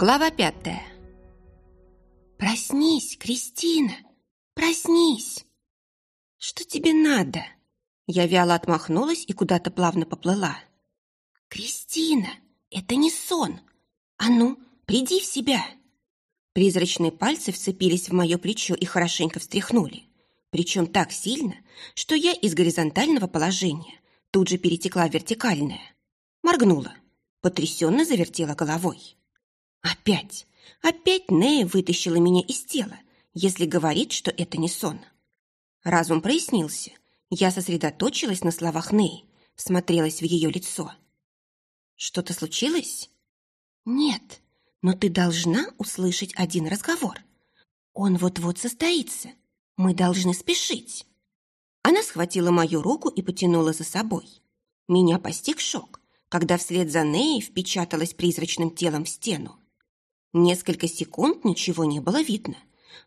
Глава пятая. «Проснись, Кристина! Проснись!» «Что тебе надо?» Я вяло отмахнулась и куда-то плавно поплыла. «Кристина, это не сон! А ну, приди в себя!» Призрачные пальцы вцепились в мое плечо и хорошенько встряхнули. Причем так сильно, что я из горизонтального положения тут же перетекла в вертикальное. Моргнула, потрясенно завертела головой. Опять, опять Нея вытащила меня из тела, если говорит, что это не сон. Разум прояснился. Я сосредоточилась на словах Неи, смотрелась в ее лицо. «Что-то случилось?» «Нет, но ты должна услышать один разговор. Он вот-вот состоится. Мы должны спешить». Она схватила мою руку и потянула за собой. Меня постиг шок, когда вслед за Неей впечаталась призрачным телом в стену. Несколько секунд ничего не было видно,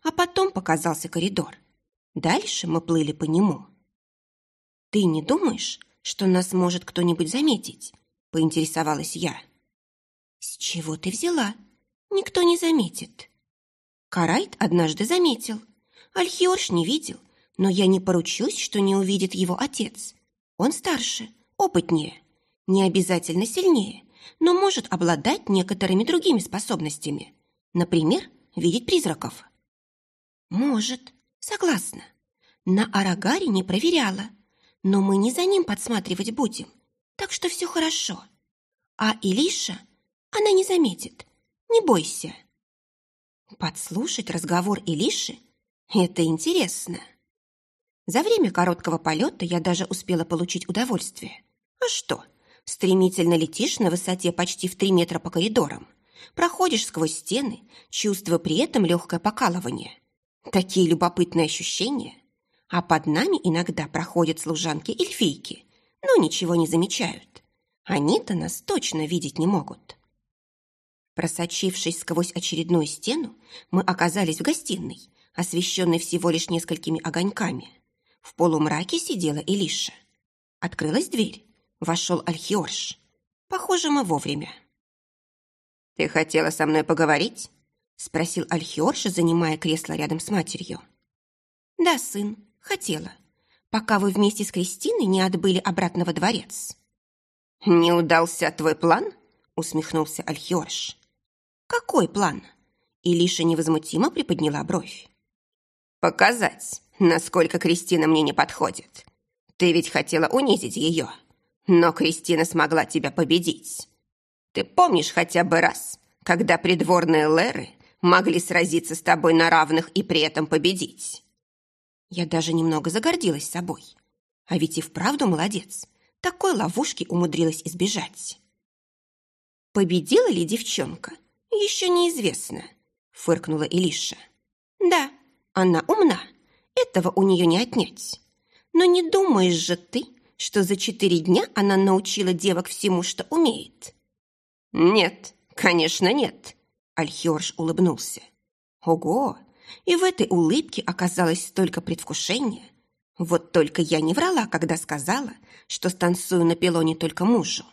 а потом показался коридор. Дальше мы плыли по нему. «Ты не думаешь, что нас может кто-нибудь заметить?» – поинтересовалась я. «С чего ты взяла? Никто не заметит». Карайт однажды заметил. Альхиорш не видел, но я не поручусь, что не увидит его отец. Он старше, опытнее, не обязательно сильнее, но может обладать некоторыми другими способностями. Например, видеть призраков. Может, согласна. На Арагаре не проверяла, но мы не за ним подсматривать будем, так что все хорошо. А Илиша, она не заметит, не бойся. Подслушать разговор Илиши – это интересно. За время короткого полета я даже успела получить удовольствие. А что, стремительно летишь на высоте почти в три метра по коридорам, проходишь сквозь стены, чувствуя при этом легкое покалывание. Такие любопытные ощущения. А под нами иногда проходят служанки-эльфийки, но ничего не замечают. Они-то нас точно видеть не могут. Просочившись сквозь очередную стену, мы оказались в гостиной, освещенной всего лишь несколькими огоньками. В полумраке сидела Илиша. Открылась дверь. Вошел Альхиорш. Похоже, мы вовремя. «Ты хотела со мной поговорить?» Спросил Альхиорш, занимая кресло рядом с матерью. «Да, сын, хотела. Пока вы вместе с Кристиной не отбыли обратно во дворец». «Не удался твой план?» усмехнулся Альхиорш. «Какой план?» Илиша невозмутимо приподняла бровь. «Показать, насколько Кристина мне не подходит. Ты ведь хотела унизить ее, но Кристина смогла тебя победить. Ты помнишь хотя бы раз, когда придворные Леры могли сразиться с тобой на равных и при этом победить?» Я даже немного загордилась собой. А ведь и вправду молодец. Такой ловушки умудрилась избежать. Победила ли девчонка? Еще неизвестно, фыркнула Илиша. Да, она умна. Этого у нее не отнять. Но не думаешь же ты, что за четыре дня она научила девок всему, что умеет? Нет, конечно, нет. Альхиорж улыбнулся. Ого! И в этой улыбке оказалось столько предвкушения. Вот только я не врала, когда сказала, что станцую на пилоне только мужу.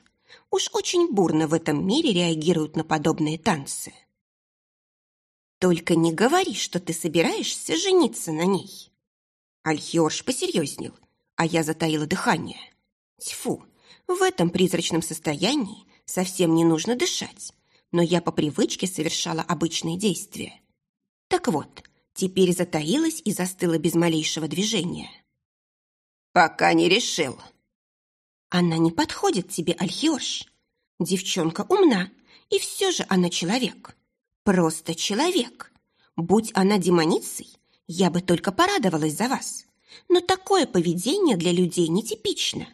Уж очень бурно в этом мире реагируют на подобные танцы. Только не говори, что ты собираешься жениться на ней. Альхиорж посерьезнел, а я затаила дыхание. Тьфу, в этом призрачном состоянии совсем не нужно дышать, но я по привычке совершала обычные действия. Так вот, теперь затаилась и застыла без малейшего движения. «Пока не решил», она не подходит тебе, Альхиош. Девчонка умна, и все же она человек. Просто человек. Будь она демоницей, я бы только порадовалась за вас. Но такое поведение для людей нетипично.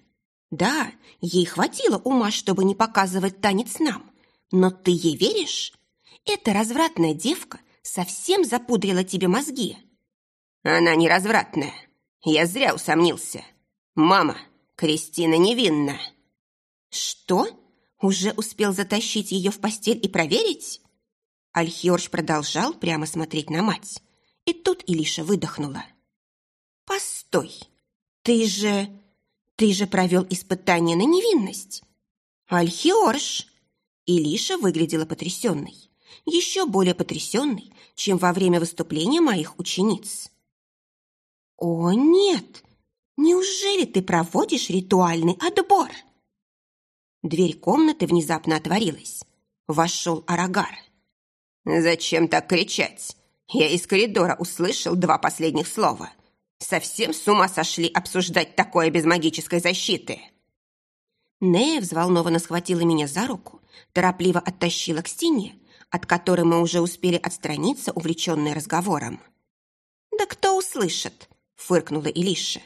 Да, ей хватило ума, чтобы не показывать танец нам. Но ты ей веришь? Эта развратная девка совсем запудрила тебе мозги. Она не развратная. Я зря усомнился. Мама, Кристина невинна». «Что? Уже успел затащить ее в постель и проверить?» Альхиорж продолжал прямо смотреть на мать. И тут Илиша выдохнула. «Постой, ты же... ты же провел испытание на невинность!» «Альхиорж!» Илиша выглядела потрясенной. еще более потрясенный, чем во время выступления моих учениц. «О, нет! Неужели ты проводишь ритуальный отбор?» Дверь комнаты внезапно отворилась. Вошел Арагар. «Зачем так кричать? Я из коридора услышал два последних слова. Совсем с ума сошли обсуждать такое без магической защиты?» Нея взволнованно схватила меня за руку, торопливо оттащила к стене, от которой мы уже успели отстраниться, увлеченные разговором. «Да кто услышит?» — фыркнула Илиша.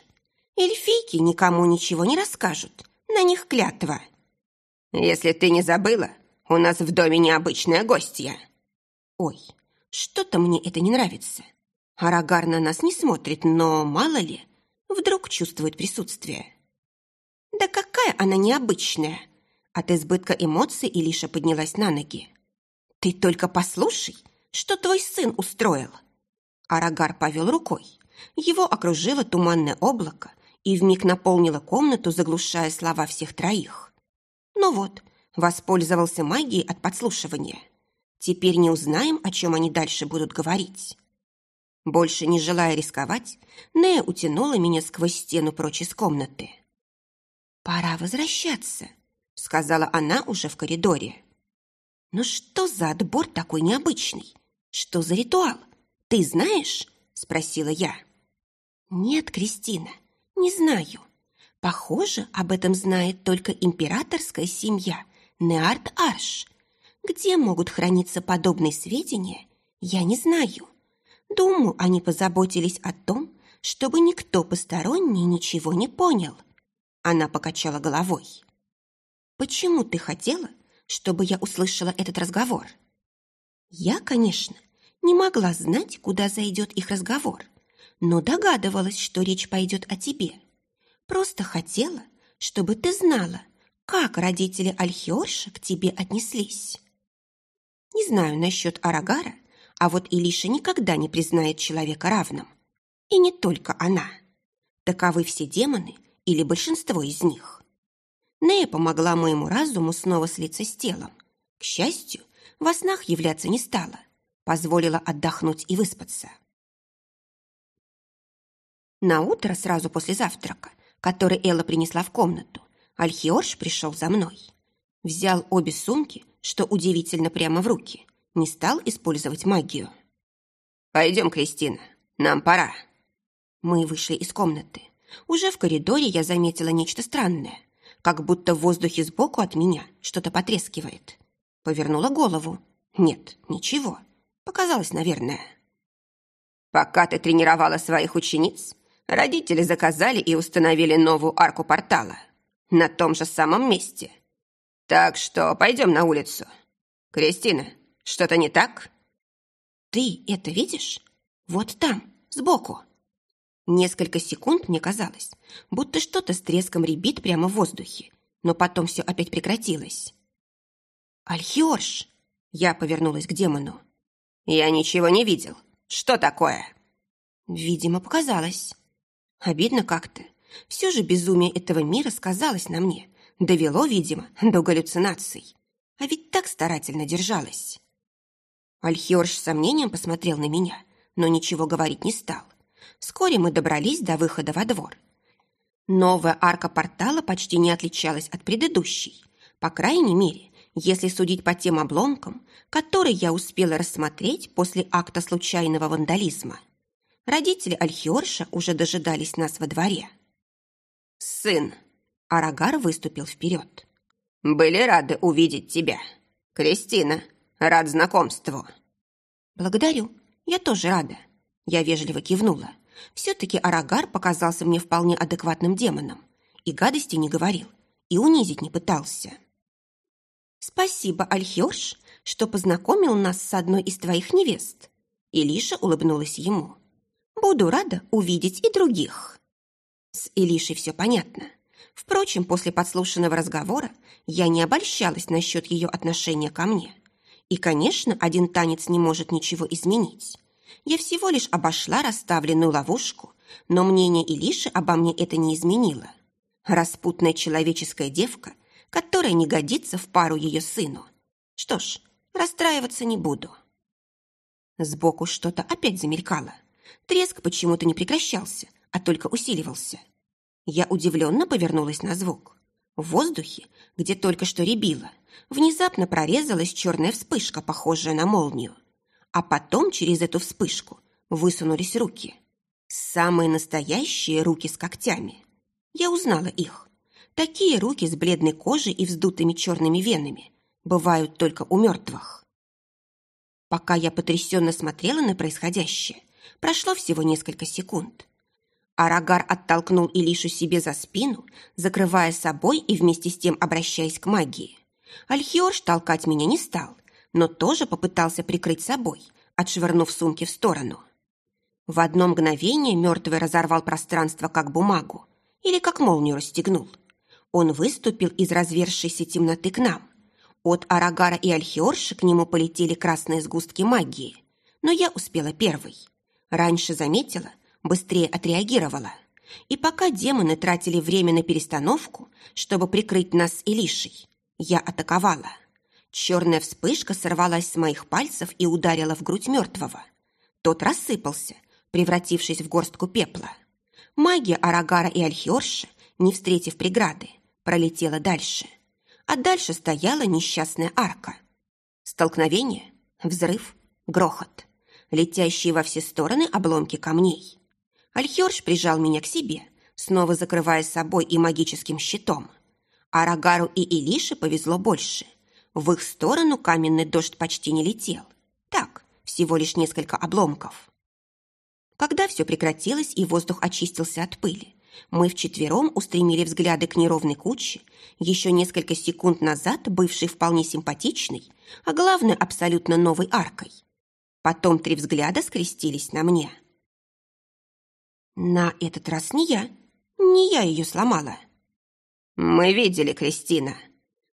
«Эльфийки никому ничего не расскажут. На них клятва». «Если ты не забыла, у нас в доме необычная гостья». «Ой, что-то мне это не нравится. Арагар на нас не смотрит, но, мало ли, вдруг чувствует присутствие». «Да какая она необычная!» От избытка эмоций Илиша поднялась на ноги. «Ты только послушай, что твой сын устроил!» Арагар повел рукой. Его окружило туманное облако и вмиг наполнило комнату, заглушая слова всех троих. Ну вот, воспользовался магией от подслушивания. Теперь не узнаем, о чем они дальше будут говорить. Больше не желая рисковать, Нея утянула меня сквозь стену прочь из комнаты. «Пора возвращаться», — сказала она уже в коридоре. «Ну что за отбор такой необычный? Что за ритуал? Ты знаешь?» — спросила я. «Нет, Кристина, не знаю. Похоже, об этом знает только императорская семья Неарт Арш. Где могут храниться подобные сведения, я не знаю. Думаю, они позаботились о том, чтобы никто посторонний ничего не понял». Она покачала головой. «Почему ты хотела, чтобы я услышала этот разговор. Я, конечно, не могла знать, куда зайдет их разговор, но догадывалась, что речь пойдет о тебе. Просто хотела, чтобы ты знала, как родители Альхиорша к тебе отнеслись. Не знаю насчет Арагара, а вот Илиша никогда не признает человека равным. И не только она. Таковы все демоны или большинство из них. Нея помогла моему разуму снова слиться с телом. К счастью, во снах являться не стала. Позволила отдохнуть и выспаться. На утро сразу после завтрака, который Элла принесла в комнату, Альхиорш пришел за мной. Взял обе сумки, что удивительно прямо в руки, не стал использовать магию. «Пойдем, Кристина, нам пора». Мы вышли из комнаты. Уже в коридоре я заметила нечто странное – как будто в воздухе сбоку от меня что-то потрескивает. Повернула голову. Нет, ничего. Показалось, наверное. Пока ты тренировала своих учениц, родители заказали и установили новую арку портала. На том же самом месте. Так что пойдем на улицу. Кристина, что-то не так? Ты это видишь? Вот там, сбоку. Несколько секунд мне казалось, будто что-то с треском ребит прямо в воздухе, но потом все опять прекратилось. «Альхиорш!» Я повернулась к демону. «Я ничего не видел. Что такое?» Видимо, показалось. Обидно как-то. Все же безумие этого мира сказалось на мне. Довело, видимо, до галлюцинаций. А ведь так старательно держалась. Альхиорш с сомнением посмотрел на меня, но ничего говорить не стал. Вскоре мы добрались до выхода во двор. Новая арка портала почти не отличалась от предыдущей. По крайней мере, если судить по тем обломкам, которые я успела рассмотреть после акта случайного вандализма. Родители Альхиорша уже дожидались нас во дворе. «Сын!» – Арагар выступил вперед. «Были рады увидеть тебя. Кристина, рад знакомству». «Благодарю. Я тоже рада». Я вежливо кивнула. Все-таки Арагар показался мне вполне адекватным демоном. И гадости не говорил, и унизить не пытался. «Спасибо, Альхиорш, что познакомил нас с одной из твоих невест». Илиша улыбнулась ему. «Буду рада увидеть и других». С Илишей все понятно. Впрочем, после подслушанного разговора я не обольщалась насчет ее отношения ко мне. И, конечно, один танец не может ничего изменить. Я всего лишь обошла расставленную ловушку, но мнение Илиши обо мне это не изменило. Распутная человеческая девка, которая не годится в пару ее сыну. Что ж, Расстраиваться не буду. Сбоку что-то опять замелькало. Треск почему-то не прекращался, а только усиливался. Я удивленно повернулась на звук. В воздухе, где только что рябило, внезапно прорезалась черная вспышка, похожая на молнию. А потом через эту вспышку высунулись руки. Самые настоящие руки с когтями. Я узнала их. Такие руки с бледной кожей и вздутыми черными венами бывают только у мертвых. Пока я потрясенно смотрела на происходящее, прошло всего несколько секунд. Арагар оттолкнул Илишу себе за спину, закрывая собой и вместе с тем обращаясь к магии. Альхиорш толкать меня не стал, но тоже попытался прикрыть собой, отшвырнув сумки в сторону. В одно мгновение мертвый разорвал пространство как бумагу или как молнию расстегнул. Он выступил из развершейся темноты к нам. От Арагара и Альхиорши к нему полетели красные сгустки магии, но я успела первой. Раньше заметила, быстрее отреагировала. И пока демоны тратили время на перестановку, чтобы прикрыть нас с Илишей, я атаковала. Черная вспышка сорвалась с моих пальцев и ударила в грудь мертвого. Тот рассыпался, превратившись в горстку пепла. Магия Арагара и Альхиорши, не встретив преграды, пролетела дальше. А дальше стояла несчастная арка. Столкновение, взрыв, грохот. Летящие во все стороны обломки камней. Альхиорш прижал меня к себе, снова закрывая собой и магическим щитом. Арагару и Илише повезло больше. В их сторону каменный дождь почти не летел. Так, всего лишь несколько обломков. Когда все прекратилось и воздух очистился от пыли, мы вчетвером устремили взгляды к неровной куче, еще несколько секунд назад бывшей вполне симпатичной, а главное, абсолютно новой аркой. Потом три взгляда скрестились на мне. На этот раз не я, не я ее сломала. «Мы видели, Кристина».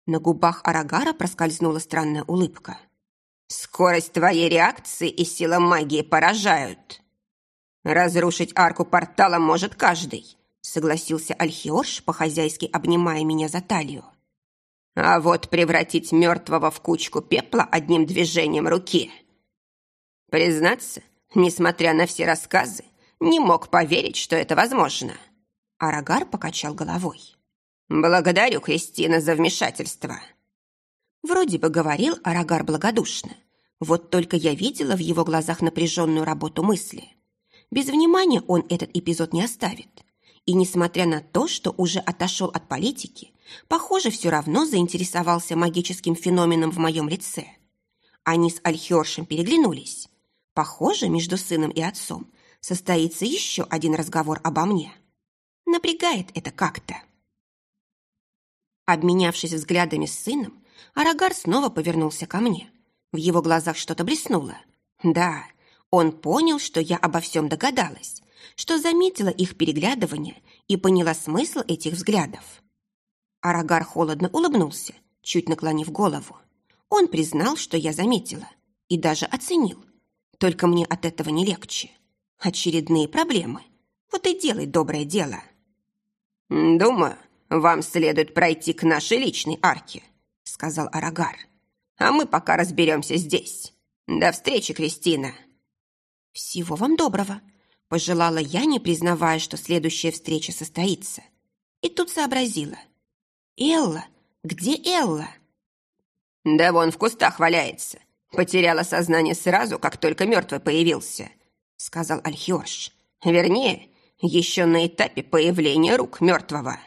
На губах Арагара проскользнула странная улыбка. «Скорость твоей реакции и сила магии поражают». «Разрушить арку портала может каждый», согласился Альхиорш, по-хозяйски обнимая меня за талию. «А вот превратить мертвого в кучку пепла одним движением руки...» Признаться, несмотря на все рассказы, не мог поверить, что это возможно. Арагар покачал головой. «Благодарю, Кристина, за вмешательство». Вроде бы говорил Арагар благодушно. Вот только я видела в его глазах напряженную работу мысли. Без внимания он этот эпизод не оставит. И несмотря на то, что уже отошел от политики, похоже, все равно заинтересовался магическим феноменом в моем лице. Они с Альхершем переглянулись. Похоже, между сыном и отцом состоится еще один разговор обо мне. Напрягает это как-то. Обменявшись взглядами с сыном, Арагар снова повернулся ко мне. В его глазах что-то блеснуло. Да, он понял, что я обо всем догадалась, что заметила их переглядывание и поняла смысл этих взглядов. Арагар холодно улыбнулся, чуть наклонив голову. Он признал, что я заметила, и даже оценил. Только мне от этого не легче. Очередные проблемы. Вот и делай доброе дело. «Думаю, вам следует пройти к нашей личной арке», — сказал Арагар. «А мы пока разберемся здесь. До встречи, Кристина». «Всего вам доброго», – пожелала я, не признавая, что следующая встреча состоится. И тут сообразила. «Элла? Где Элла?» «Да вон в кустах валяется. Потеряла сознание сразу, как только мертвый появился», – сказал Альхиош. «Вернее, еще на этапе появления рук мертвого».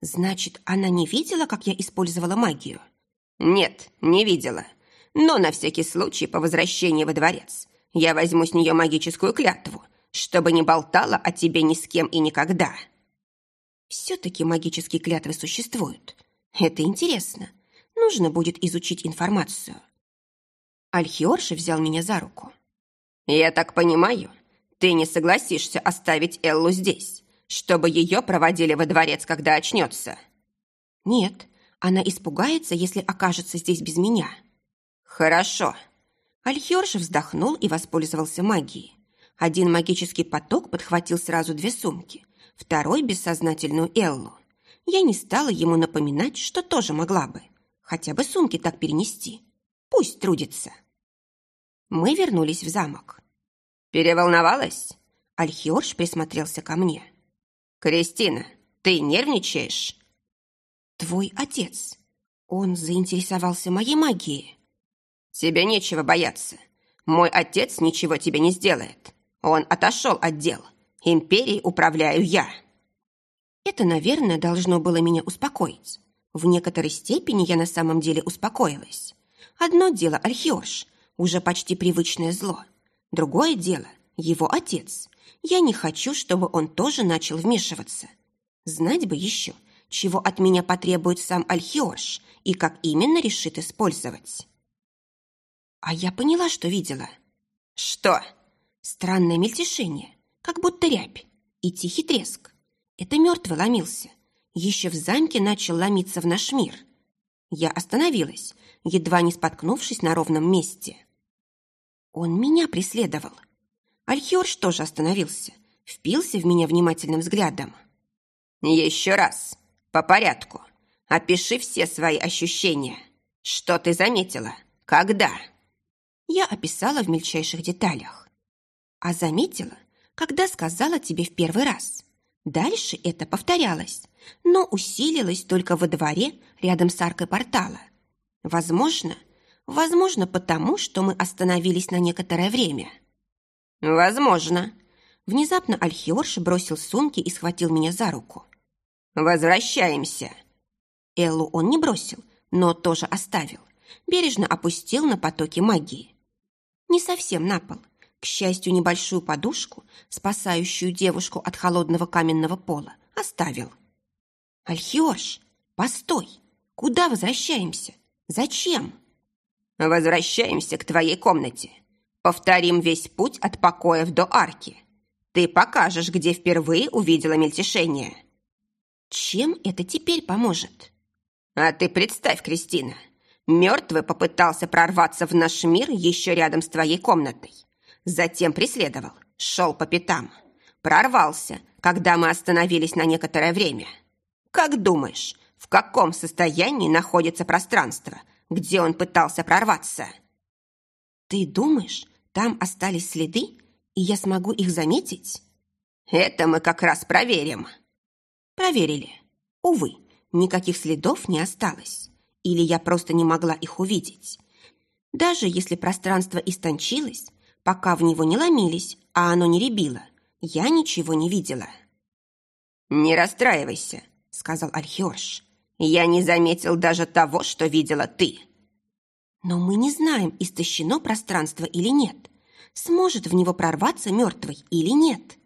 «Значит, она не видела, как я использовала магию?» «Нет, не видела. Но на всякий случай по возвращении во дворец я возьму с нее магическую клятву, чтобы не болтала о тебе ни с кем и никогда. Все-таки магические клятвы существуют. Это интересно. Нужно будет изучить информацию. Альхиорши взял меня за руку. «Я так понимаю, ты не согласишься оставить Эллу здесь, чтобы ее проводили во дворец, когда очнется?» «Нет, она испугается, если окажется здесь без меня». «Хорошо», Альхерш вздохнул и воспользовался магией. Один магический поток подхватил сразу две сумки, второй – бессознательную Эллу. Я не стала ему напоминать, что тоже могла бы. Хотя бы сумки так перенести. Пусть трудится. Мы вернулись в замок. «Переволновалась?» Альхиорж присмотрелся ко мне. «Кристина, ты нервничаешь?» «Твой отец. Он заинтересовался моей магией». «Тебе нечего бояться. Мой отец ничего тебе не сделает. Он отошел от дел. Империей управляю я». Это, наверное, должно было меня успокоить. В некоторой степени я на самом деле успокоилась. Одно дело Альхиош, уже почти привычное зло. Другое дело – его отец. Я не хочу, чтобы он тоже начал вмешиваться. Знать бы еще, чего от меня потребует сам Альхиош и как именно решит использовать. А я поняла, что видела. Что? Странное мельтешение, как будто рябь, и тихий треск. Это мертвый ломился. Еще в замке начал ломиться в наш мир. Я остановилась, едва не споткнувшись на ровном месте. Он меня преследовал. Альхиорш тоже остановился, впился в меня внимательным взглядом. «Еще раз, по порядку. Опиши все свои ощущения. Что ты заметила? Когда?» Я описала в мельчайших деталях. А заметила, когда сказала тебе в первый раз. Дальше это повторялось, но усилилось только во дворе рядом с аркой портала. Возможно, возможно потому, что мы остановились на некоторое время. Возможно. Внезапно Альхиорш бросил сумки и схватил меня за руку. Возвращаемся. Эллу он не бросил, но тоже оставил. Бережно опустил на потоки магии. Не совсем на пол, к счастью, небольшую подушку, спасающую девушку от холодного каменного пола, оставил. «Альхиош, постой! Куда возвращаемся? Зачем?» «Возвращаемся к твоей комнате. Повторим весь путь от покоев до арки. Ты покажешь, где впервые увидела мельтешение». «Чем это теперь поможет?» «А ты представь, Кристина, мертвый попытался прорваться в наш мир еще рядом с твоей комнатой. Затем преследовал, шел по пятам. Прорвался, когда мы остановились на некоторое время. Как думаешь, в каком состоянии находится пространство, где он пытался прорваться? Ты думаешь, там остались следы, и я смогу их заметить? Это мы как раз проверим. Проверили. Увы, никаких следов не осталось. Или я просто не могла их увидеть. Даже если пространство истончилось, Пока в него не ломились, а оно не ребило, я ничего не видела. «Не расстраивайся», — сказал Альхиорш. «Я не заметил даже того, что видела ты». «Но мы не знаем, истощено пространство или нет. Сможет в него прорваться мертвый или нет».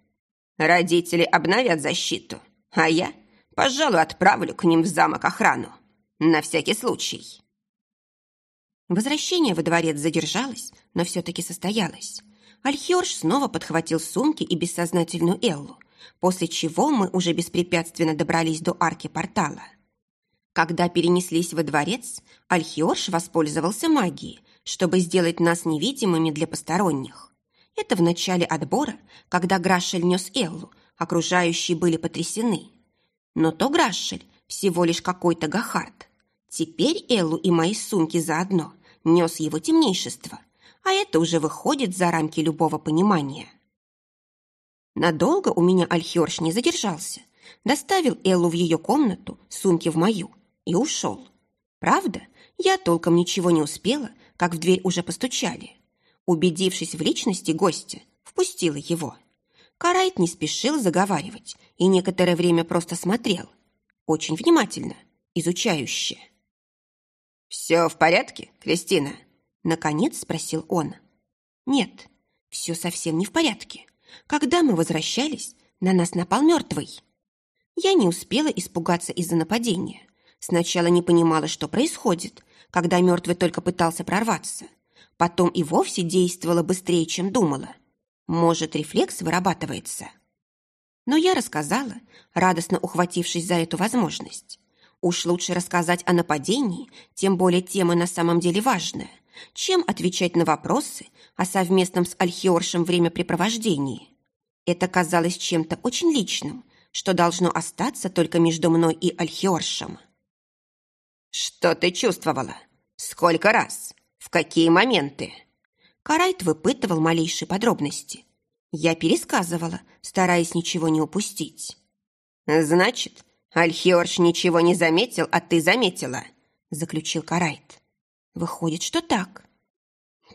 «Родители обновят защиту, а я, пожалуй, отправлю к ним в замок охрану. На всякий случай». Возвращение во дворец задержалось, но все-таки состоялось. Альхиорж снова подхватил сумки и бессознательную Эллу, после чего мы уже беспрепятственно добрались до арки портала. Когда перенеслись во дворец, Альхиорж воспользовался магией, чтобы сделать нас невидимыми для посторонних. Это в начале отбора, когда Грашель нес Эллу, окружающие были потрясены. Но то Грашель всего лишь какой-то Гахард. Теперь Эллу и мои сумки заодно нес его темнейшество, а это уже выходит за рамки любого понимания. Надолго у меня Альхиорш не задержался, доставил Эллу в ее комнату, сумки в мою, и ушел. Правда, я толком ничего не успела, как в дверь уже постучали. Убедившись в личности гостя, впустила его. Карайт не спешил заговаривать и некоторое время просто смотрел. Очень внимательно, изучающе. «Все в порядке, Кристина?» Наконец спросил он. «Нет, все совсем не в порядке. Когда мы возвращались, на нас напал мертвый». Я не успела испугаться из-за нападения. Сначала не понимала, что происходит, когда мертвый только пытался прорваться. Потом и вовсе действовала быстрее, чем думала. Может, рефлекс вырабатывается. Но я рассказала, радостно ухватившись за эту возможность. Уж лучше рассказать о нападении, тем более тема на самом деле важная, чем отвечать на вопросы о совместном с Альхиоршем времяпрепровождении. Это казалось чем-то очень личным, что должно остаться только между мной и Альхиоршем. «Что ты чувствовала? Сколько раз? В какие моменты?» Карайт выпытывал малейшие подробности. Я пересказывала, стараясь ничего не упустить. «Значит, Альхиорш ничего не заметил, а ты заметила», — заключил Карайт. «Выходит, что так».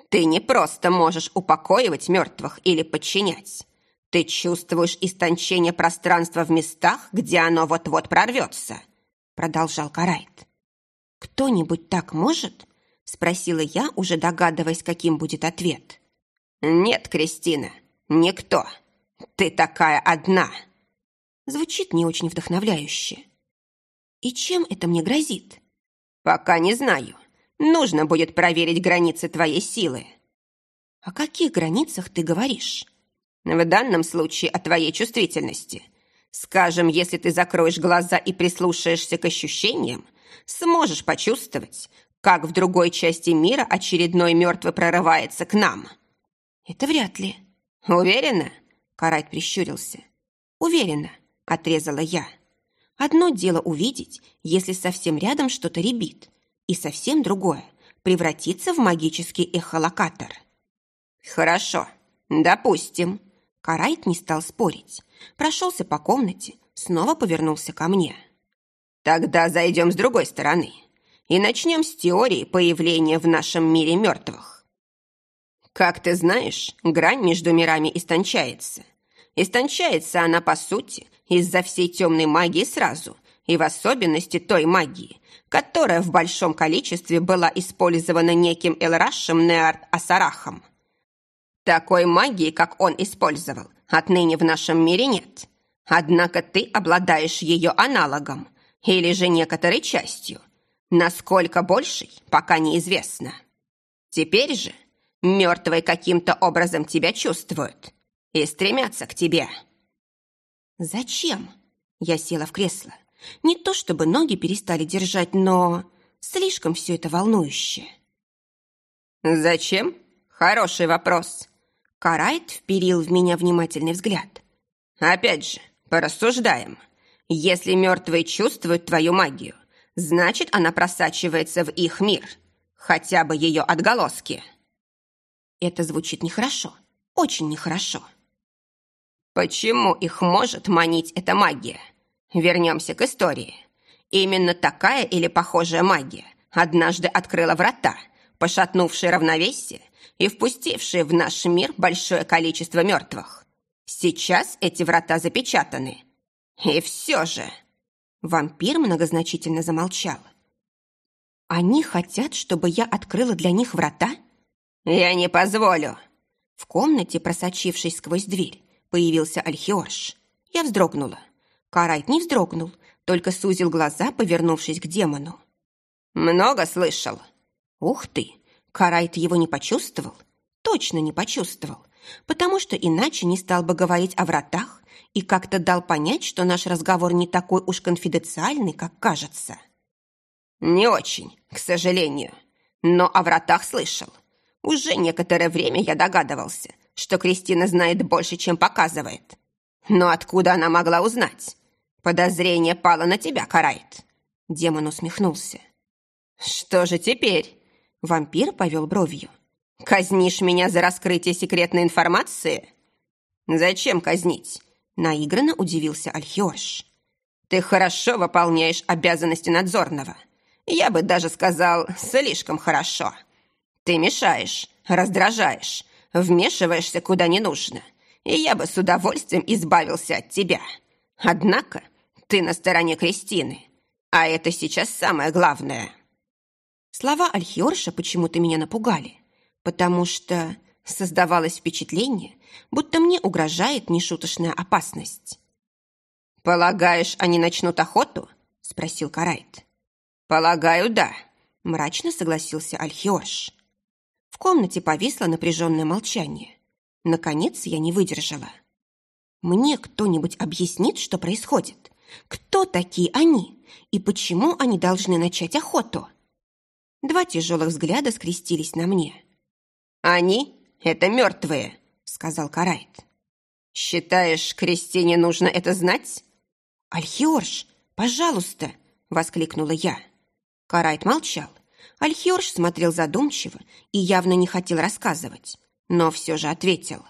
«Ты не просто можешь упокоивать мертвых или подчинять. Ты чувствуешь истончение пространства в местах, где оно вот-вот прорвется», — продолжал Карайт. «Кто-нибудь так может?» — спросила я, уже догадываясь, каким будет ответ. «Нет, Кристина, никто. Ты такая одна». Звучит не очень вдохновляюще. «И чем это мне грозит?» «Пока не знаю. Нужно будет проверить границы твоей силы». «О каких границах ты говоришь?» В данном случае о твоей чувствительности. Скажем, если ты закроешь глаза и прислушаешься к ощущениям, сможешь почувствовать, как в другой части мира очередной мертвый прорывается к нам. Это вряд ли. Уверена? Карайт прищурился. Уверена, отрезала я. Одно дело увидеть, если совсем рядом что-то ребит, и совсем другое — превратиться в магический эхолокатор. Хорошо, допустим, Карайт не стал спорить. Прошелся по комнате, снова повернулся ко мне. «Тогда зайдем с другой стороны и начнем с теории появления в нашем мире мертвых. Как ты знаешь, грань между мирами истончается. Истончается она, по сути, из-за всей темной магии сразу, и в особенности той магии, которая в большом количестве была использована неким Элрашем Неарт Асарахом – такой магии, как он использовал, отныне в нашем мире нет. Однако ты обладаешь ее аналогом, или же некоторой частью. Насколько большей, пока неизвестно. Теперь же мертвые каким-то образом тебя чувствуют и стремятся к тебе. Зачем? Я села в кресло. Не то чтобы ноги перестали держать, но слишком все это волнующе. Зачем? Хороший вопрос. Карайт вперил в меня внимательный взгляд. «Опять же, порассуждаем. Если мертвые чувствуют твою магию, значит, она просачивается в их мир. Хотя бы ее отголоски». Это звучит нехорошо. Очень нехорошо. Почему их может манить эта магия? Вернемся к истории. Именно такая или похожая магия однажды открыла врата, пошатнувшие равновесие и впустившие в наш мир большое количество мертвых. Сейчас эти врата запечатаны. И все же... Вампир многозначительно замолчал. «Они хотят, чтобы я открыла для них врата?» «Я не позволю!» В комнате, просочившись сквозь дверь, появился Альхиорш. Я вздрогнула. Карайт не вздрогнул, только сузил глаза, повернувшись к демону. «Много слышал?» «Ух ты! Карайт его не почувствовал? Точно не почувствовал, потому что иначе не стал бы говорить о вратах и как-то дал понять, что наш разговор не такой уж конфиденциальный, как кажется. Не очень, к сожалению, но о вратах слышал. Уже некоторое время я догадывался, что Кристина знает больше, чем показывает. Но откуда она могла узнать? Подозрение пало на тебя, Карайт. Демон усмехнулся. Что же теперь? Вампир повел бровью. «Казнишь меня за раскрытие секретной информации?» «Зачем казнить?» Наигранно удивился Альхиорш. «Ты хорошо выполняешь обязанности надзорного. Я бы даже сказал, слишком хорошо. Ты мешаешь, раздражаешь, вмешиваешься куда не нужно, и я бы с удовольствием избавился от тебя. Однако ты на стороне Кристины, а это сейчас самое главное». Слова Альхиорша почему-то меня напугали, потому что создавалось впечатление, будто мне угрожает нешуточная опасность. «Полагаешь, они начнут охоту?» – спросил Карайт. «Полагаю, да», – мрачно согласился Альхиорш. В комнате повисло напряженное молчание. Наконец я не выдержала. «Мне кто-нибудь объяснит, что происходит? Кто такие они? И почему они должны начать охоту?» Два тяжелых взгляда скрестились на мне. «Они — это мертвые», — сказал Карайт. «Считаешь, Кристине нужно это знать?» «Альхиорж, пожалуйста!» — воскликнула я. Карайт молчал. Альхиорш смотрел задумчиво и явно не хотел рассказывать, но все же ответил.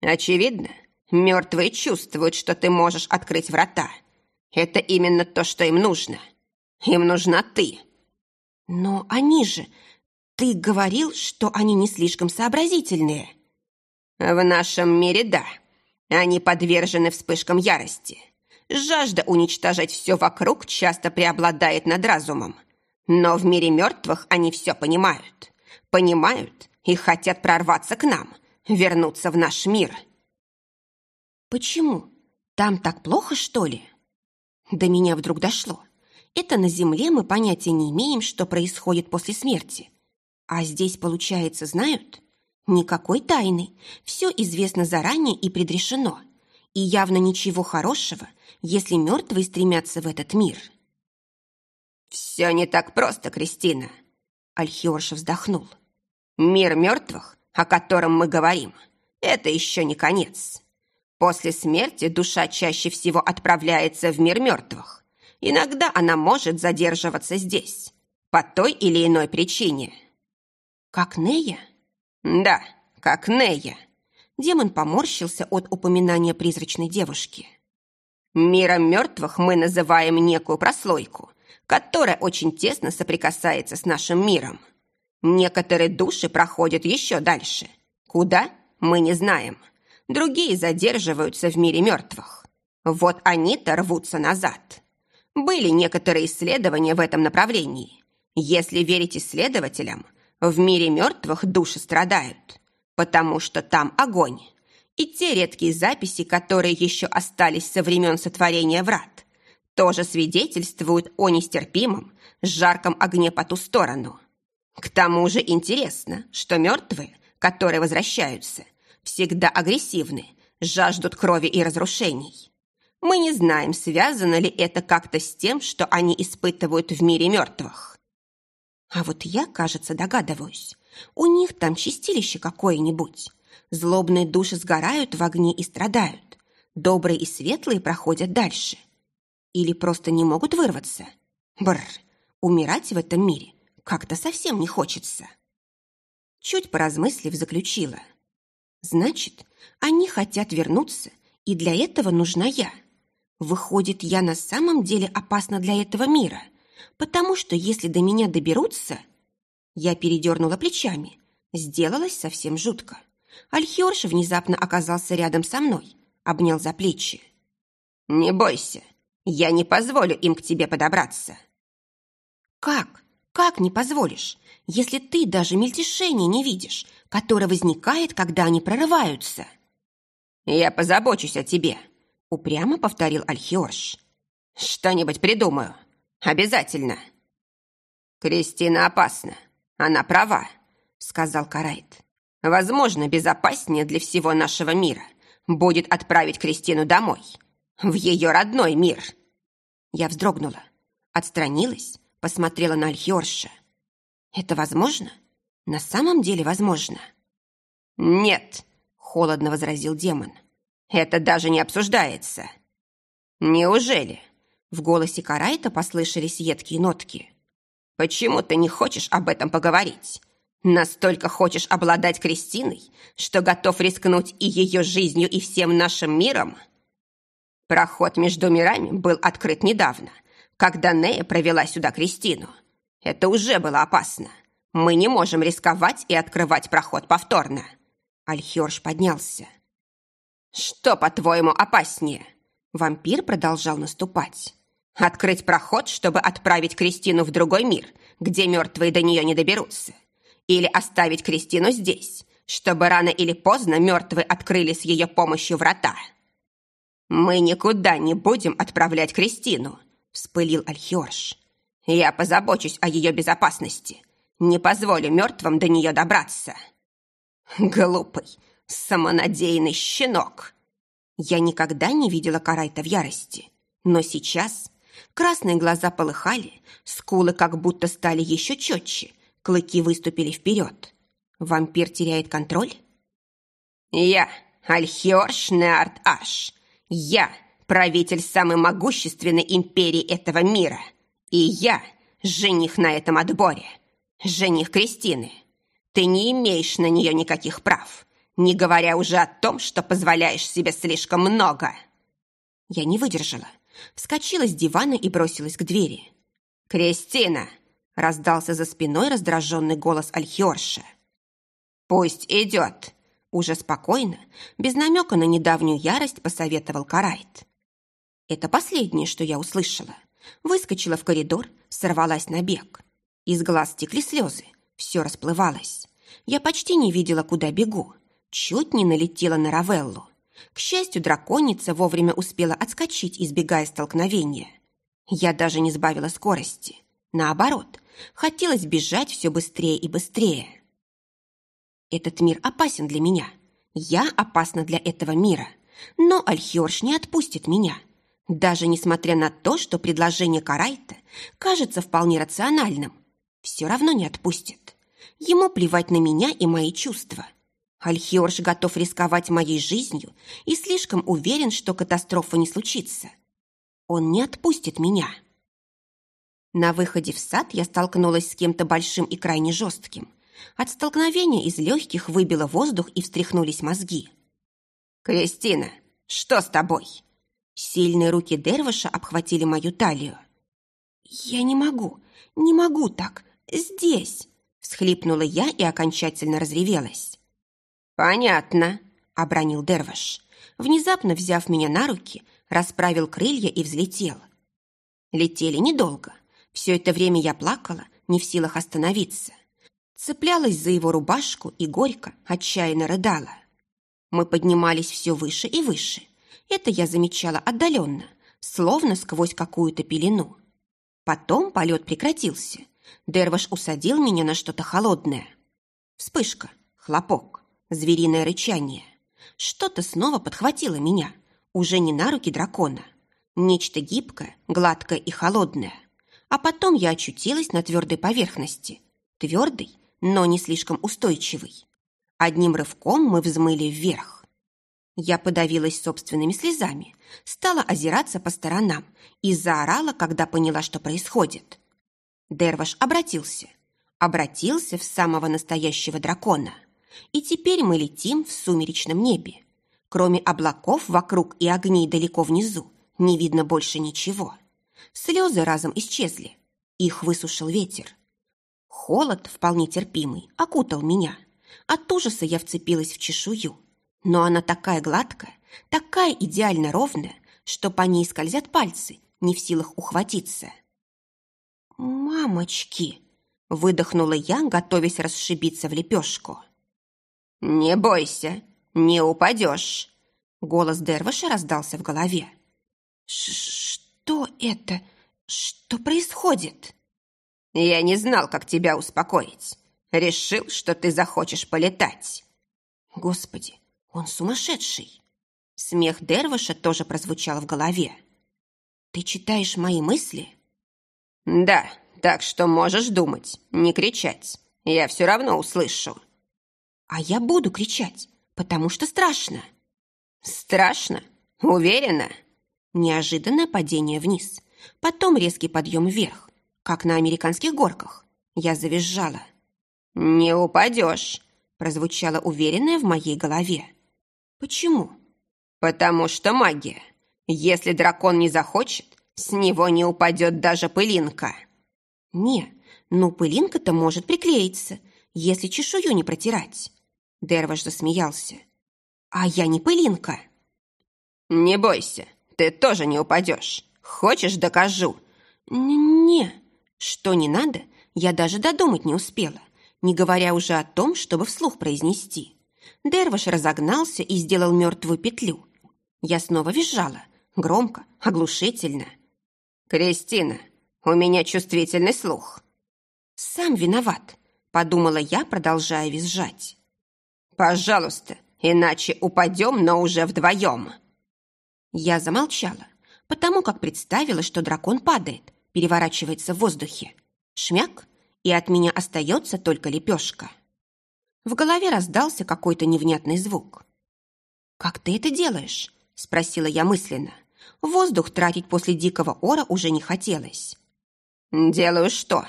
«Очевидно, мертвые чувствуют, что ты можешь открыть врата. Это именно то, что им нужно. Им нужна ты». «Но они же... Ты говорил, что они не слишком сообразительные». «В нашем мире, да. Они подвержены вспышкам ярости. Жажда уничтожать все вокруг часто преобладает над разумом. Но в мире мертвых они все понимают. Понимают и хотят прорваться к нам, вернуться в наш мир». «Почему? Там так плохо, что ли?» До меня вдруг дошло. Это на Земле мы понятия не имеем, что происходит после смерти. А здесь, получается, знают? Никакой тайны. Все известно заранее и предрешено. И явно ничего хорошего, если мертвые стремятся в этот мир. «Все не так просто, Кристина», — Альхиорша вздохнул. «Мир мертвых, о котором мы говорим, это еще не конец. После смерти душа чаще всего отправляется в мир мертвых. Иногда она может задерживаться здесь, по той или иной причине». «Как Нея?» «Да, как Нея». Демон поморщился от упоминания призрачной девушки. «Миром мертвых мы называем некую прослойку, которая очень тесно соприкасается с нашим миром. Некоторые души проходят еще дальше. Куда? Мы не знаем. Другие задерживаются в мире мертвых. Вот они-то рвутся назад. Были некоторые исследования в этом направлении. Если верить исследователям – в мире мертвых души страдают, потому что там огонь. И те редкие записи, которые еще остались со времен сотворения врат, тоже свидетельствуют о нестерпимом, жарком огне по ту сторону. К тому же интересно, что мертвые, которые возвращаются, всегда агрессивны, жаждут крови и разрушений. Мы не знаем, связано ли это как-то с тем, что они испытывают в мире мертвых. А вот я, кажется, догадываюсь. У них там чистилище какое-нибудь. Злобные души сгорают в огне и страдают. Добрые и светлые проходят дальше. Или просто не могут вырваться. Бррр, умирать в этом мире как-то совсем не хочется. Чуть поразмыслив, заключила. Значит, они хотят вернуться, и для этого нужна я. Выходит, я на самом деле опасна для этого мира – потому что если до меня доберутся... Я передернула плечами. Сделалось совсем жутко. Альхиорш внезапно оказался рядом со мной, обнял за плечи. «Не бойся, я не позволю им к тебе подобраться». «Как? Как не позволишь, если ты даже мельтешения не видишь, которое возникает, когда они прорываются?» «Я позабочусь о тебе», — упрямо повторил Альхиорш. «Что-нибудь придумаю». Обязательно. Кристина опасна. Она права, сказал Карайт. Возможно, безопаснее для всего нашего мира будет отправить Кристину домой, в ее родной мир. Я вздрогнула, отстранилась, посмотрела на Альхиорша. Это возможно? На самом деле возможно? Нет, холодно возразил демон. Это даже не обсуждается. Неужели? В голосе Карайта послышались едкие нотки. «Почему ты не хочешь об этом поговорить? Настолько хочешь обладать Кристиной, что готов рискнуть и ее жизнью, и всем нашим миром?» Проход между мирами был открыт недавно, когда Нея провела сюда Кристину. Это уже было опасно. Мы не можем рисковать и открывать проход повторно. Альхерш поднялся. «Что, по-твоему, опаснее?» Вампир продолжал наступать. Открыть проход, чтобы отправить Кристину в другой мир, где мертвые до нее не доберутся. Или оставить Кристину здесь, чтобы рано или поздно мертвые открыли с ее помощью врата. «Мы никуда не будем отправлять Кристину», — вспылил Альхиорш. «Я позабочусь о ее безопасности. Не позволю мертвым до нее добраться». «Глупый, самонадеянный щенок!» Я никогда не видела Карайта в ярости, но сейчас Красные глаза полыхали, скулы как будто стали еще четче, клыки выступили вперед. Вампир теряет контроль? «Я, Альхиорш Неарт Аш, я, правитель самой могущественной империи этого мира, и я, жених на этом отборе. жених Кристины. Ты не имеешь на нее никаких прав, не говоря уже о том, что позволяешь себе слишком много». Я не выдержала, вскочила с дивана и бросилась к двери. «Кристина!» — раздался за спиной раздраженный голос Альхиорша. «Пусть идет!» — уже спокойно, без намека на недавнюю ярость, посоветовал Карайт. Это последнее, что я услышала. Выскочила в коридор, сорвалась на бег. Из глаз текли слезы, все расплывалось. Я почти не видела, куда бегу. Чуть не налетела на Равеллу. К счастью, драконица вовремя успела отскочить, избегая столкновения. Я даже не сбавила скорости. Наоборот, хотелось бежать все быстрее и быстрее. Этот мир опасен для меня. Я опасна для этого мира. Но Альхиорш не отпустит меня. Даже несмотря на то, что предложение Карайта кажется вполне рациональным, все равно не отпустит. Ему плевать на меня и мои чувства. Альхиорж готов рисковать моей жизнью и слишком уверен, что катастрофа не случится. Он не отпустит меня. На выходе в сад я столкнулась с кем-то большим и крайне жестким. От столкновения из легких выбило воздух и встряхнулись мозги. «Кристина, что с тобой?» Сильные руки Дерваша обхватили мою талию. «Я не могу, не могу так, здесь!» Всхлипнула я и окончательно разревелась. «Понятно», — обронил Дерваш. Внезапно взяв меня на руки, расправил крылья и взлетел. Летели недолго. Все это время я плакала, не в силах остановиться. Цеплялась за его рубашку и горько, отчаянно рыдала. Мы поднимались все выше и выше. Это я замечала отдаленно, словно сквозь какую-то пелену. Потом полет прекратился. Дерваш усадил меня на что-то холодное. Вспышка, хлопок, звериное рычание. Что-то снова подхватило меня, уже не на руки дракона. Нечто гибкое, гладкое и холодное. А потом я очутилась на твердой поверхности. Твердый, но не слишком устойчивый. Одним рывком мы взмыли вверх. Я подавилась собственными слезами, стала озираться по сторонам и заорала, когда поняла, что происходит. Дерваш обратился. Обратился в самого настоящего дракона. И теперь мы летим в сумеречном небе. Кроме облаков вокруг и огней далеко внизу, не видно больше ничего. Слезы разом исчезли. Их высушил ветер. Холод, вполне терпимый, окутал меня. От ужаса я вцепилась в чешую. Но она такая гладкая, такая идеально ровная, что по ней скользят пальцы, не в силах ухватиться. «Мамочки!» — выдохнула я, готовясь расшибиться в лепешку. «Не бойся, не упадешь!» Голос Дерваша раздался в голове. «Что это? Что происходит?» «Я не знал, как тебя успокоить. Решил, что ты захочешь полетать». «Господи, он сумасшедший. Смех Дерваша тоже прозвучал в голове. Ты читаешь мои мысли? Да, так что можешь думать, не кричать. Я все равно услышу. А я буду кричать, потому что страшно. Страшно? Уверена? Неожиданное падение вниз, потом резкий подъем вверх, как на американских горках. Я завизжала. «Не упадешь», прозвучало уверенное в моей голове. Почему? Потому что магия. Если дракон не захочет, с него не упадет даже пылинка. Не, ну пылинка-то может приклеиться, если чешую не протирать. Дерваш засмеялся. А я не пылинка. Не бойся, ты тоже не упадешь. Хочешь, докажу? Не, что не надо, я даже додумать не успела, не говоря уже о том, чтобы вслух произнести. Дерваш разогнался и сделал мертвую петлю. Я снова визжала, громко, оглушительно. «Кристина, у меня чувствительный слух». «Сам виноват», — подумала я, продолжая визжать. «Пожалуйста, иначе упадем, но уже вдвоем». Я замолчала, потому как представила, что дракон падает, переворачивается в воздухе. Шмяк, и от меня остается только лепешка. В голове раздался какой-то невнятный звук. «Как ты это делаешь?» – спросила я мысленно. Воздух тратить после дикого ора уже не хотелось. «Делаю что?»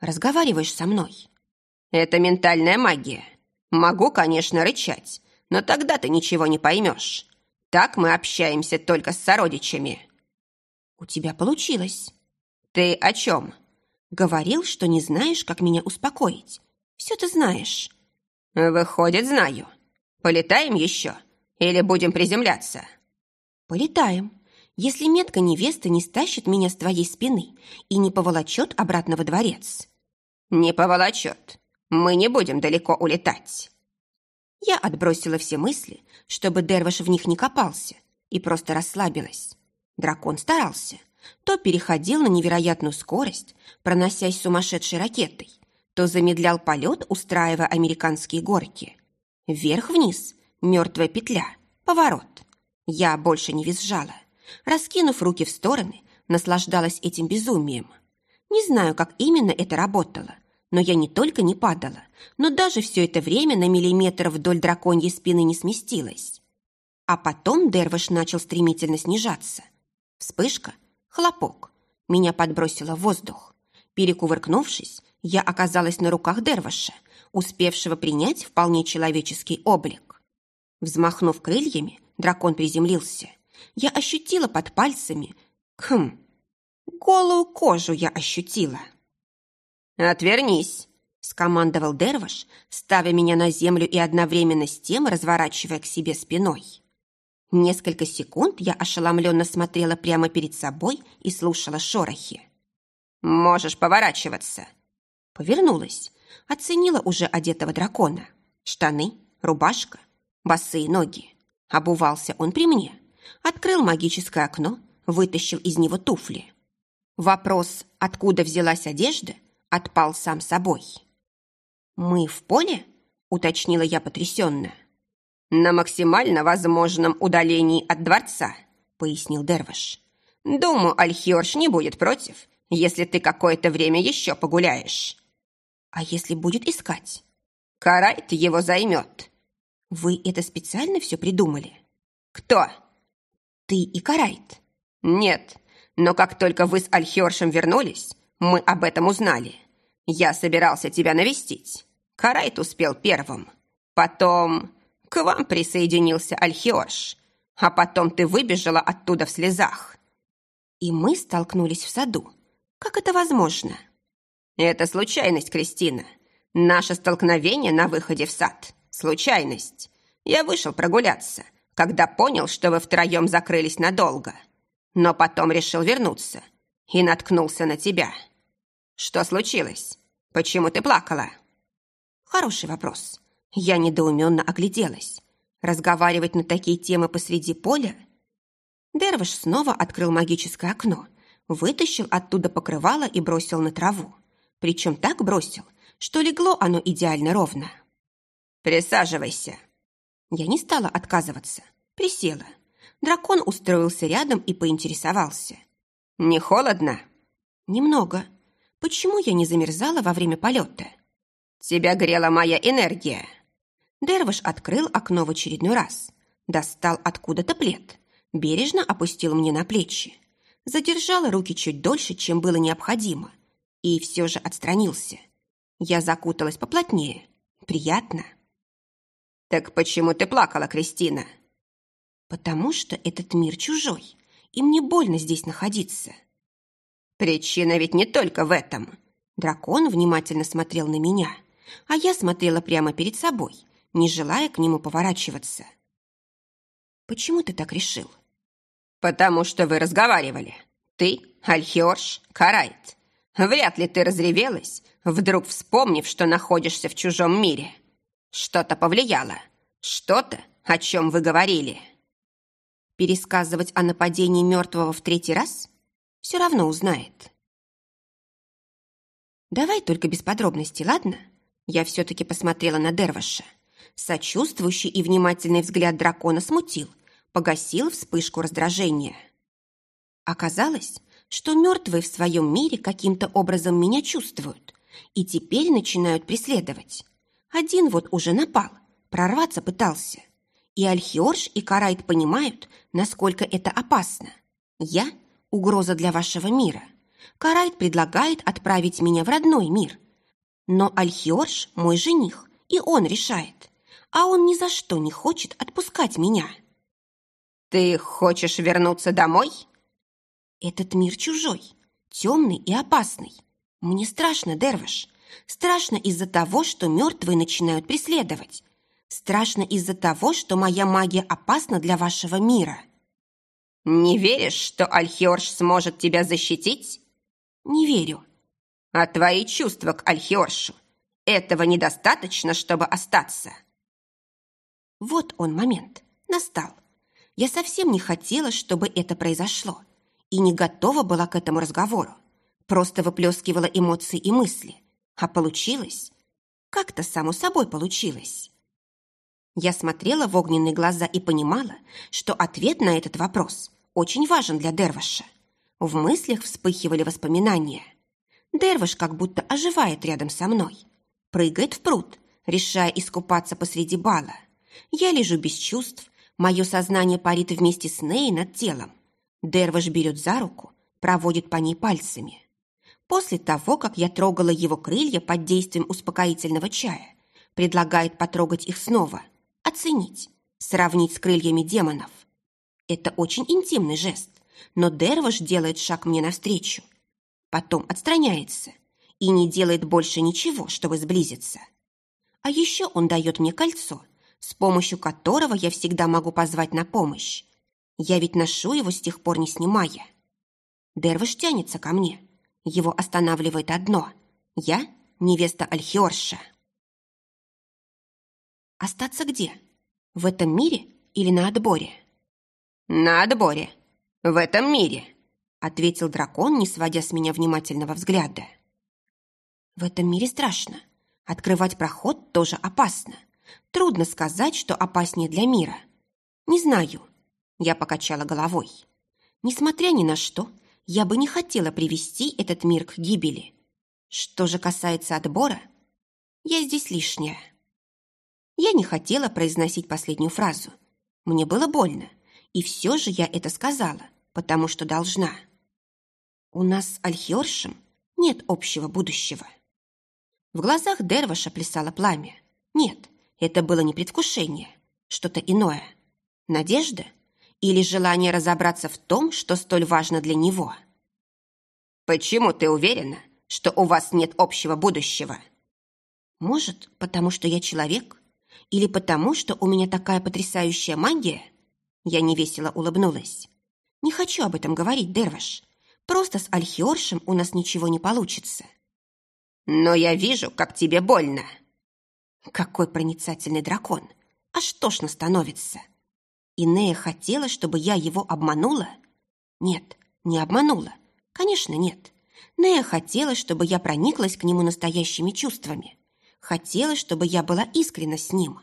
Разговариваешь со мной. Это ментальная магия. Могу, конечно, рычать, но тогда ты ничего не поймешь. Так мы общаемся только с сородичами. У тебя получилось. Ты о чем? Говорил, что не знаешь, как меня успокоить. Все ты знаешь. Выходит, знаю. Полетаем еще? Или будем приземляться? Полетаем. Если метка невесты не стащит меня с твоей спины и не поволочет обратно во дворец. Не поволочет. Мы не будем далеко улетать. Я отбросила все мысли, чтобы Дерваш в них не копался, и просто расслабилась. Дракон старался. То переходил на невероятную скорость, проносясь сумасшедшей ракетой, то замедлял полет, устраивая американские горки. Вверх-вниз, мертвая петля, поворот. Я больше не визжала. Раскинув руки в стороны, наслаждалась этим безумием. Не знаю, как именно это работало, но я не только не падала, но даже все это время на миллиметр вдоль драконьей спины не сместилась. А потом Дерваш начал стремительно снижаться. Вспышка, хлопок. Меня подбросило в воздух. Перекувыркнувшись, я оказалась на руках Дерваша, успевшего принять вполне человеческий облик. Взмахнув крыльями, дракон приземлился. Я ощутила под пальцами... Хм... Голую кожу я ощутила. «Отвернись!» – скомандовал Дерваш, ставя меня на землю и одновременно с тем разворачивая к себе спиной. Несколько секунд я ошеломленно смотрела прямо перед собой и слушала шорохи. «Можешь поворачиваться!» Повернулась, оценила уже одетого дракона. Штаны, рубашка, босые ноги. Обувался он при мне. Открыл магическое окно, вытащил из него туфли. Вопрос, откуда взялась одежда, отпал сам собой. «Мы в поле?» – уточнила я потрясенно. «На максимально возможном удалении от дворца», – пояснил Дерваш. «Думаю, Альхиорш не будет против, если ты какое-то время еще погуляешь». «А если будет искать?» «Карайт его займет». «Вы это специально все придумали?» «Кто?» «Ты и Карайт». «Нет, но как только вы с Альхиоршем вернулись, мы об этом узнали. Я собирался тебя навестить. Карайт успел первым. Потом к вам присоединился Альхиорш. А потом ты выбежала оттуда в слезах. И мы столкнулись в саду. Как это возможно? Это случайность, Кристина. Наше столкновение на выходе в сад. Случайность. Я вышел прогуляться, когда понял, что вы втроем закрылись надолго. Но потом решил вернуться и наткнулся на тебя. Что случилось? Почему ты плакала? Хороший вопрос. Я недоуменно огляделась. Разговаривать на такие темы посреди поля? Дервиш снова открыл магическое окно, вытащил оттуда покрывало и бросил на траву. Причем так бросил, что легло оно идеально ровно. «Присаживайся». Я не стала отказываться. Присела. Дракон устроился рядом и поинтересовался. «Не холодно?» «Немного. Почему я не замерзала во время полета?» «Тебя грела моя энергия». Дервиш открыл окно в очередной раз. Достал откуда-то плед. Бережно опустил мне на плечи. Задержала руки чуть дольше, чем было необходимо. И все же отстранился. Я закуталась поплотнее. Приятно. «Так почему ты плакала, Кристина?» «Потому что этот мир чужой, и мне больно здесь находиться». «Причина ведь не только в этом». Дракон внимательно смотрел на меня, а я смотрела прямо перед собой, не желая к нему поворачиваться. «Почему ты так решил?» «Потому что вы разговаривали. Ты, Альхиорш, Карайт. Вряд ли ты разревелась, вдруг вспомнив, что находишься в чужом мире. Что-то повлияло. Что-то, о чем вы говорили». Пересказывать о нападении мертвого в третий раз? Все равно узнает. Давай только без подробностей, ладно? Я все-таки посмотрела на Дерваша. Сочувствующий и внимательный взгляд дракона смутил, погасил вспышку раздражения. Оказалось, что мертвые в своем мире каким-то образом меня чувствуют и теперь начинают преследовать. Один вот уже напал, прорваться пытался – и Альхиорж, и Карайт понимают, насколько это опасно. Я – угроза для вашего мира. Карайт предлагает отправить меня в родной мир. Но Альхиорш мой жених, и он решает. А он ни за что не хочет отпускать меня. «Ты хочешь вернуться домой?» «Этот мир чужой, темный и опасный. Мне страшно, Дервиш. Страшно из-за того, что мертвые начинают преследовать. Страшно из-за того, что моя магия опасна для вашего мира». «Не веришь, что Альхиорш сможет тебя защитить?» «Не верю». «А твои чувства к Альхиоршу? Этого недостаточно, чтобы остаться?» Вот он момент. Настал. Я совсем не хотела, чтобы это произошло. И не готова была к этому разговору. Просто выплескивала эмоции и мысли. А получилось? Как-то само собой получилось. Я смотрела в огненные глаза и понимала, что ответ на этот вопрос очень важен для Дерваша. В мыслях вспыхивали воспоминания. Дерваш как будто оживает рядом со мной. Прыгает в пруд, решая искупаться посреди бала. Я лежу без чувств, мое сознание парит вместе с Ней над телом. Дерваш берет за руку, проводит по ней пальцами. После того, как я трогала его крылья под действием успокоительного чая, предлагает потрогать их снова, оценить, сравнить с крыльями демонов. Это очень интимный жест, но Дерваш делает шаг мне навстречу. Потом отстраняется и не делает больше ничего, чтобы сблизиться. А еще он дает мне кольцо, с помощью которого я всегда могу позвать на помощь. Я ведь ношу его с тех пор не снимая. Дерваш тянется ко мне. Его останавливает одно. Я невеста Альхиорша. Остаться где? В этом мире или на отборе? На отборе. В этом мире, ответил дракон, не сводя с меня внимательного взгляда. В этом мире страшно. Открывать проход тоже опасно. Трудно сказать, что опаснее для мира. Не знаю. Я покачала головой. Несмотря ни на что, я бы не хотела привести этот мир к гибели. Что же касается отбора, я здесь лишняя. Я не хотела произносить последнюю фразу. Мне было больно, и все же я это сказала, потому что должна. У нас с Альхиоршем нет общего будущего. В глазах Дерваша плясало пламя. Нет, это было не предвкушение, что-то иное. Надежда или желание разобраться в том, что столь важно для него. «Почему ты уверена, что у вас нет общего будущего?» «Может, потому что я человек? Или потому, что у меня такая потрясающая магия?» Я невесело улыбнулась. «Не хочу об этом говорить, Дерваш. Просто с Альхиоршем у нас ничего не получится». «Но я вижу, как тебе больно». Какой проницательный дракон! Аж тошно становится. Инея хотела, чтобы я его обманула? Нет, не обманула. Конечно, нет. Нея хотела, чтобы я прониклась к нему настоящими чувствами. Хотела, чтобы я была искренна с ним.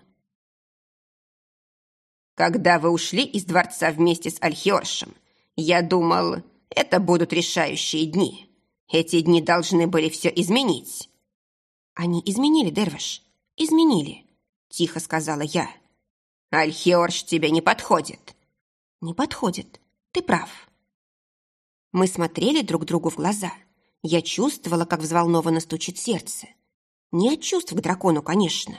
Когда вы ушли из дворца вместе с Альхиоршем, я думал, это будут решающие дни. Эти дни должны были все изменить. Они изменили, Дервиш, изменили, тихо сказала я. Альхиорш тебе не подходит. Не подходит. Ты прав. Мы смотрели друг другу в глаза. Я чувствовала, как взволнованно стучит сердце. Не от чувств к дракону, конечно.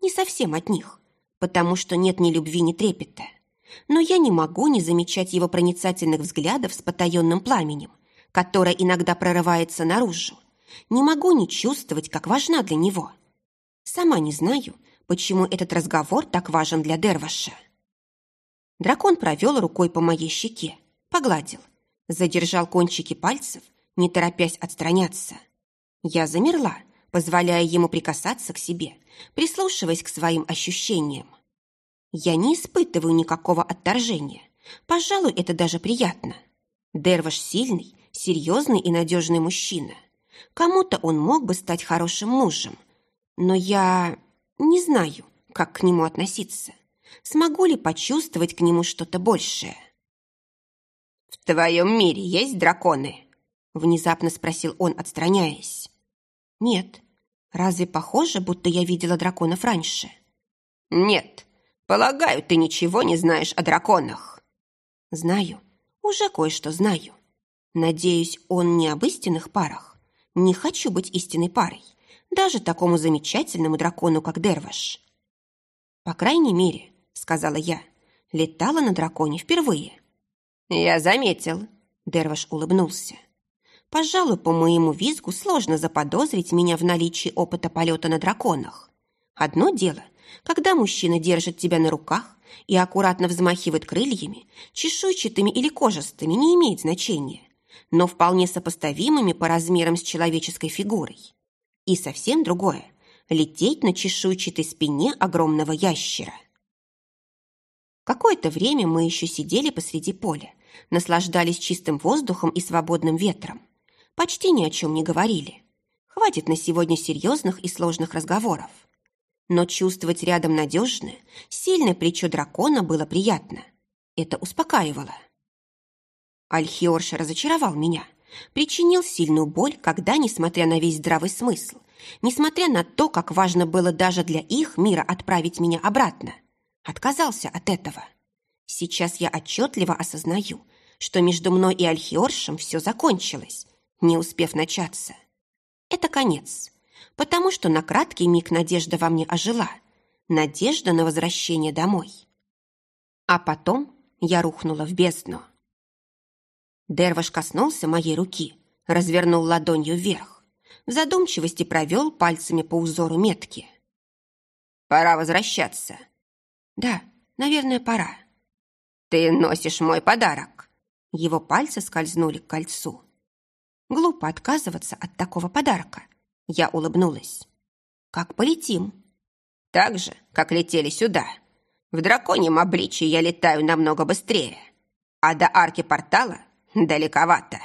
Не совсем от них, потому что нет ни любви, ни трепета. Но я не могу не замечать его проницательных взглядов с потаенным пламенем, которое иногда прорывается наружу. Не могу не чувствовать, как важна для него. Сама не знаю, почему этот разговор так важен для Дерваша. Дракон провел рукой по моей щеке, погладил, задержал кончики пальцев, не торопясь отстраняться. Я замерла, позволяя ему прикасаться к себе, прислушиваясь к своим ощущениям. Я не испытываю никакого отторжения. Пожалуй, это даже приятно. Дерваш сильный, серьезный и надежный мужчина. Кому-то он мог бы стать хорошим мужем. Но я не знаю, как к нему относиться. Смогу ли почувствовать к нему что-то большее? «В твоем мире есть драконы?» Внезапно спросил он, отстраняясь. «Нет. Разве похоже, будто я видела драконов раньше?» «Нет. Полагаю, ты ничего не знаешь о драконах». «Знаю. Уже кое-что знаю. Надеюсь, он не об истинных парах. Не хочу быть истинной парой, даже такому замечательному дракону, как Дерваш. По крайней мере, сказала я, летала на драконе впервые. Я заметил. Дерваш улыбнулся. Пожалуй, по моему визгу сложно заподозрить меня в наличии опыта полета на драконах. Одно дело, когда мужчина держит тебя на руках и аккуратно взмахивает крыльями, чешуйчатыми или кожистыми, не имеет значения но вполне сопоставимыми по размерам с человеческой фигурой. И совсем другое – лететь на чешуйчатой спине огромного ящера. Какое-то время мы еще сидели посреди поля, наслаждались чистым воздухом и свободным ветром. Почти ни о чем не говорили. Хватит на сегодня серьезных и сложных разговоров. Но чувствовать рядом надежное, сильное плечо дракона было приятно. Это успокаивало. Альхиорша разочаровал меня, причинил сильную боль, когда, несмотря на весь здравый смысл, несмотря на то, как важно было даже для их мира отправить меня обратно, отказался от этого. Сейчас я отчетливо осознаю, что между мной и Альхиоршем все закончилось, не успев начаться. Это конец, потому что на краткий миг надежда во мне ожила, надежда на возвращение домой. А потом я рухнула в бездну. Дерваш коснулся моей руки, развернул ладонью вверх. В задумчивости провел пальцами по узору метки. «Пора возвращаться». «Да, наверное, пора». «Ты носишь мой подарок». Его пальцы скользнули к кольцу. Глупо отказываться от такого подарка. Я улыбнулась. «Как полетим?» «Так же, как летели сюда. В драконьем обличье я летаю намного быстрее. А до арки портала Далековато.